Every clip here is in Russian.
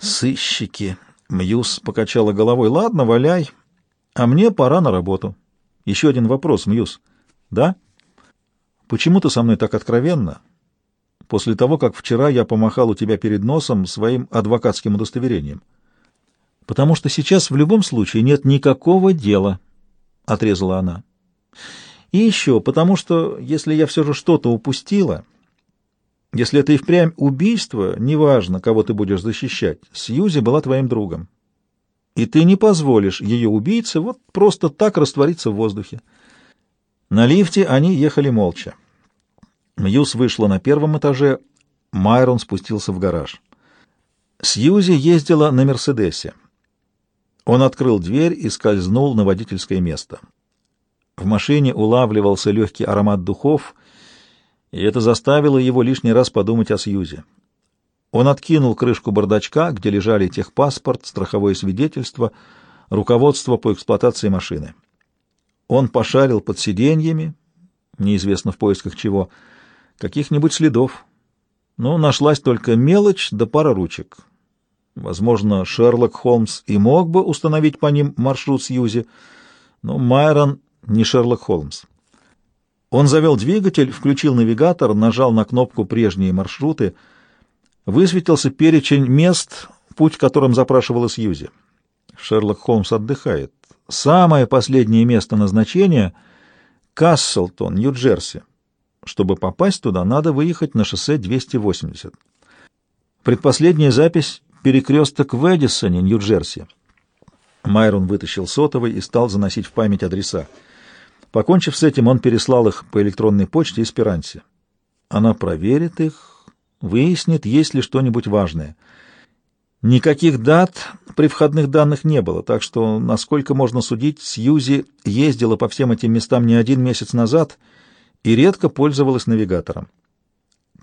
Сыщики. Мьюз покачала головой. Ладно, валяй. А мне пора на работу. Еще один вопрос, Мьюз. Да? Почему ты со мной так откровенно? После того, как вчера я помахал у тебя перед носом своим адвокатским удостоверением. Потому что сейчас в любом случае нет никакого дела, — отрезала она. И еще, потому что, если я все же что-то упустила, если это и впрямь убийство, неважно, кого ты будешь защищать, Сьюзи была твоим другом. И ты не позволишь ее убийце вот просто так раствориться в воздухе. На лифте они ехали молча. Мьюз вышла на первом этаже, Майрон спустился в гараж. Сьюзи ездила на «Мерседесе». Он открыл дверь и скользнул на водительское место. В машине улавливался легкий аромат духов, и это заставило его лишний раз подумать о Сьюзе. Он откинул крышку бардачка, где лежали техпаспорт, страховое свидетельство, руководство по эксплуатации машины. Он пошарил под сиденьями, неизвестно в поисках чего, каких-нибудь следов. Но нашлась только мелочь да пара ручек. Возможно, Шерлок Холмс и мог бы установить по ним маршрут Сьюзи, но Майрон не Шерлок Холмс. Он завел двигатель, включил навигатор, нажал на кнопку «Прежние маршруты». Высветился перечень мест, путь которым запрашивала Сьюзи. Шерлок Холмс отдыхает. Самое последнее место назначения — Касселтон, Нью-Джерси. Чтобы попасть туда, надо выехать на шоссе 280. Предпоследняя запись — перекресток в Эдисоне, Нью-Джерси. Майрон вытащил сотовый и стал заносить в память адреса. Покончив с этим, он переслал их по электронной почте Эсперансе. Она проверит их, выяснит, есть ли что-нибудь важное. Никаких дат при входных данных не было, так что, насколько можно судить, Сьюзи ездила по всем этим местам не один месяц назад и редко пользовалась навигатором.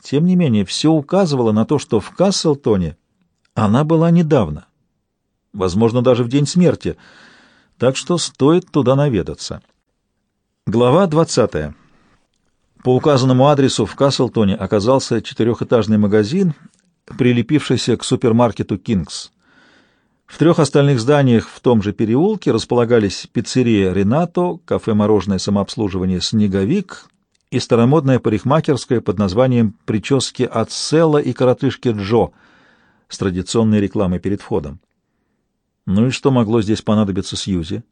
Тем не менее, все указывало на то, что в Касселтоне она была недавно, возможно, даже в день смерти, так что стоит туда наведаться. Глава 20. По указанному адресу в Каслтоне оказался четырехэтажный магазин, прилепившийся к супермаркету «Кингс». В трех остальных зданиях в том же переулке располагались пиццерия «Ренато», кафе-мороженое самообслуживание «Снеговик» и старомодная парикмахерская под названием «Прически от Села и коротышки Джо» с традиционной рекламой перед входом. Ну и что могло здесь понадобиться Сьюзи?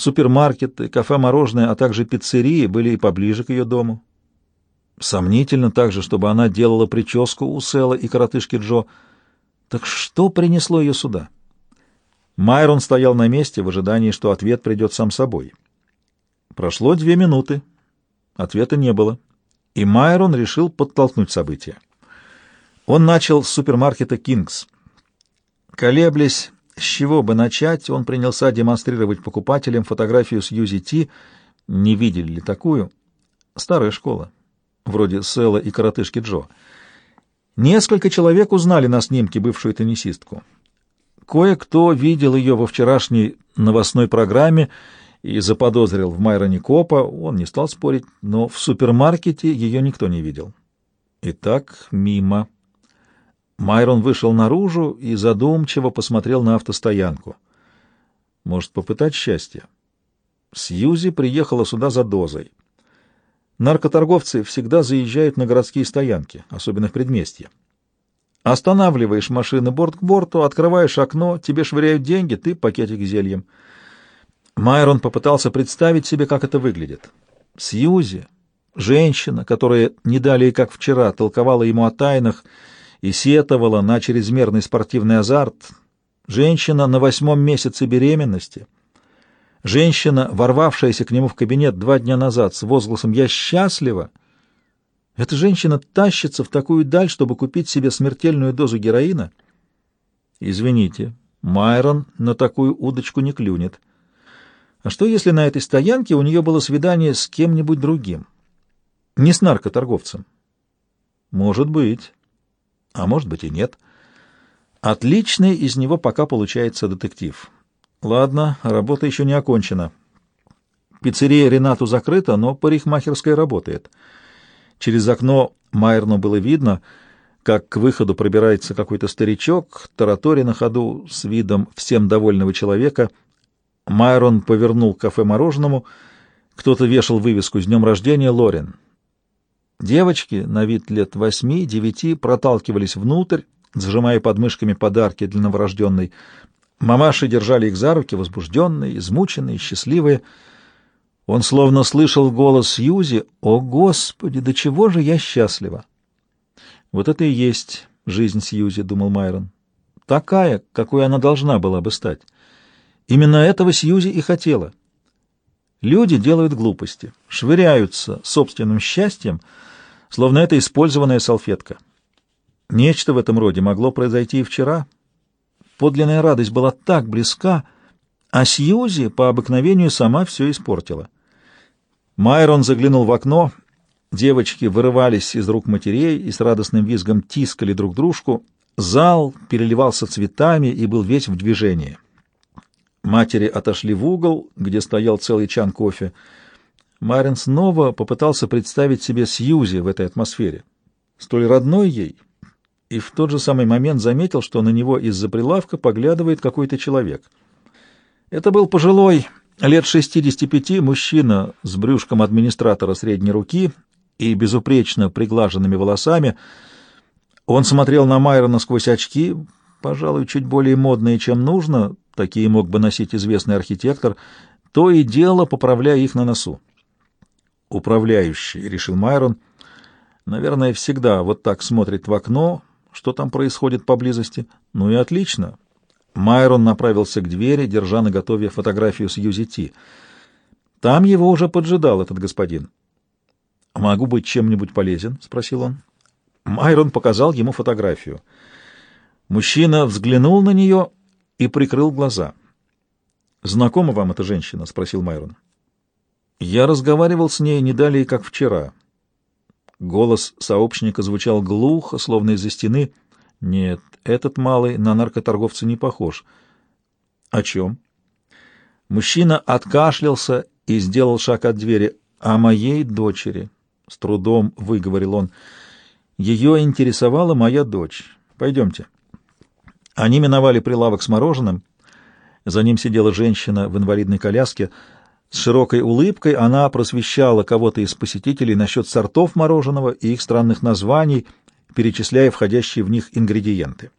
Супермаркеты, кафе-мороженое, а также пиццерии были и поближе к ее дому. Сомнительно также, чтобы она делала прическу у Села и коротышки Джо. Так что принесло ее сюда? Майрон стоял на месте в ожидании, что ответ придет сам собой. Прошло две минуты. Ответа не было. И Майрон решил подтолкнуть события. Он начал с супермаркета «Кингс». Колеблясь, с чего бы начать, он принялся демонстрировать покупателям фотографию с Юзи. Не видели ли такую? Старая школа, вроде Сэла и коротышки Джо. Несколько человек узнали на снимке бывшую теннисистку. Кое-кто видел ее во вчерашней новостной программе и заподозрил в Майроне Копа, он не стал спорить, но в супермаркете ее никто не видел. Итак, мимо. Майрон вышел наружу и задумчиво посмотрел на автостоянку. Может, попытать счастье? Сьюзи приехала сюда за дозой. Наркоторговцы всегда заезжают на городские стоянки, особенно в предместье. Останавливаешь машины борт к борту, открываешь окно, тебе швыряют деньги, ты пакетик зельем. Майрон попытался представить себе, как это выглядит. Сьюзи, женщина, которая не далее, как вчера, толковала ему о тайнах, и сетовала на чрезмерный спортивный азарт, женщина на восьмом месяце беременности, женщина, ворвавшаяся к нему в кабинет два дня назад с возгласом «Я счастлива», эта женщина тащится в такую даль, чтобы купить себе смертельную дозу героина? Извините, Майрон на такую удочку не клюнет. А что, если на этой стоянке у нее было свидание с кем-нибудь другим? Не с наркоторговцем? Может быть а может быть и нет. Отличный из него пока получается детектив. Ладно, работа еще не окончена. Пиццерия Ренату закрыта, но парикмахерская работает. Через окно Майерну было видно, как к выходу пробирается какой-то старичок, таратори на ходу, с видом всем довольного человека. Майрон повернул к кафе мороженому. Кто-то вешал вывеску «С днем рождения, Лорен». Девочки на вид лет восьми-девяти проталкивались внутрь, сжимая под мышками подарки для новорожденной. Мамаши держали их за руки, возбужденные, измученные, счастливые. Он словно слышал голос Юзи «О, Господи, до чего же я счастлива!» Вот это и есть жизнь Сьюзи, — думал Майрон. Такая, какой она должна была бы стать. Именно этого Сьюзи и хотела. Люди делают глупости, швыряются собственным счастьем, словно это использованная салфетка. Нечто в этом роде могло произойти и вчера. Подлинная радость была так близка, а Сьюзи по обыкновению сама все испортила. Майрон заглянул в окно — Девочки вырывались из рук матерей и с радостным визгом тискали друг дружку. Зал переливался цветами и был весь в движении. Матери отошли в угол, где стоял целый чан кофе. Марин снова попытался представить себе Сьюзи в этой атмосфере, столь родной ей, и в тот же самый момент заметил, что на него из-за прилавка поглядывает какой-то человек. Это был пожилой, лет 65, мужчина с брюшком администратора средней руки и безупречно приглаженными волосами. Он смотрел на Майрона сквозь очки, пожалуй, чуть более модные, чем нужно, такие мог бы носить известный архитектор, то и дело поправляя их на носу. «Управляющий», — решил Майрон, — «наверное, всегда вот так смотрит в окно, что там происходит поблизости. Ну и отлично». Майрон направился к двери, держа на готове фотографию с Юзити. Там его уже поджидал этот господин. «Могу быть чем-нибудь полезен?» — спросил он. Майрон показал ему фотографию. Мужчина взглянул на нее и прикрыл глаза. «Знакома вам эта женщина?» — спросил Майрон. «Я разговаривал с ней не далее, как вчера». Голос сообщника звучал глухо, словно из-за стены. «Нет, этот малый на наркоторговца не похож». «О чем?» Мужчина откашлялся и сделал шаг от двери. «О моей дочери». С трудом выговорил он. Ее интересовала моя дочь. Пойдемте. Они миновали прилавок с мороженым. За ним сидела женщина в инвалидной коляске. С широкой улыбкой она просвещала кого-то из посетителей насчет сортов мороженого и их странных названий, перечисляя входящие в них ингредиенты.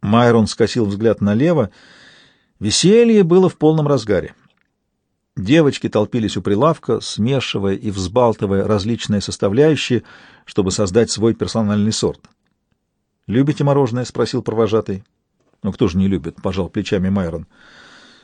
Майрон скосил взгляд налево. Веселье было в полном разгаре. Девочки толпились у прилавка, смешивая и взбалтывая различные составляющие, чтобы создать свой персональный сорт. «Любите мороженое?» — спросил провожатый. «Ну кто же не любит?» — пожал плечами Майрон.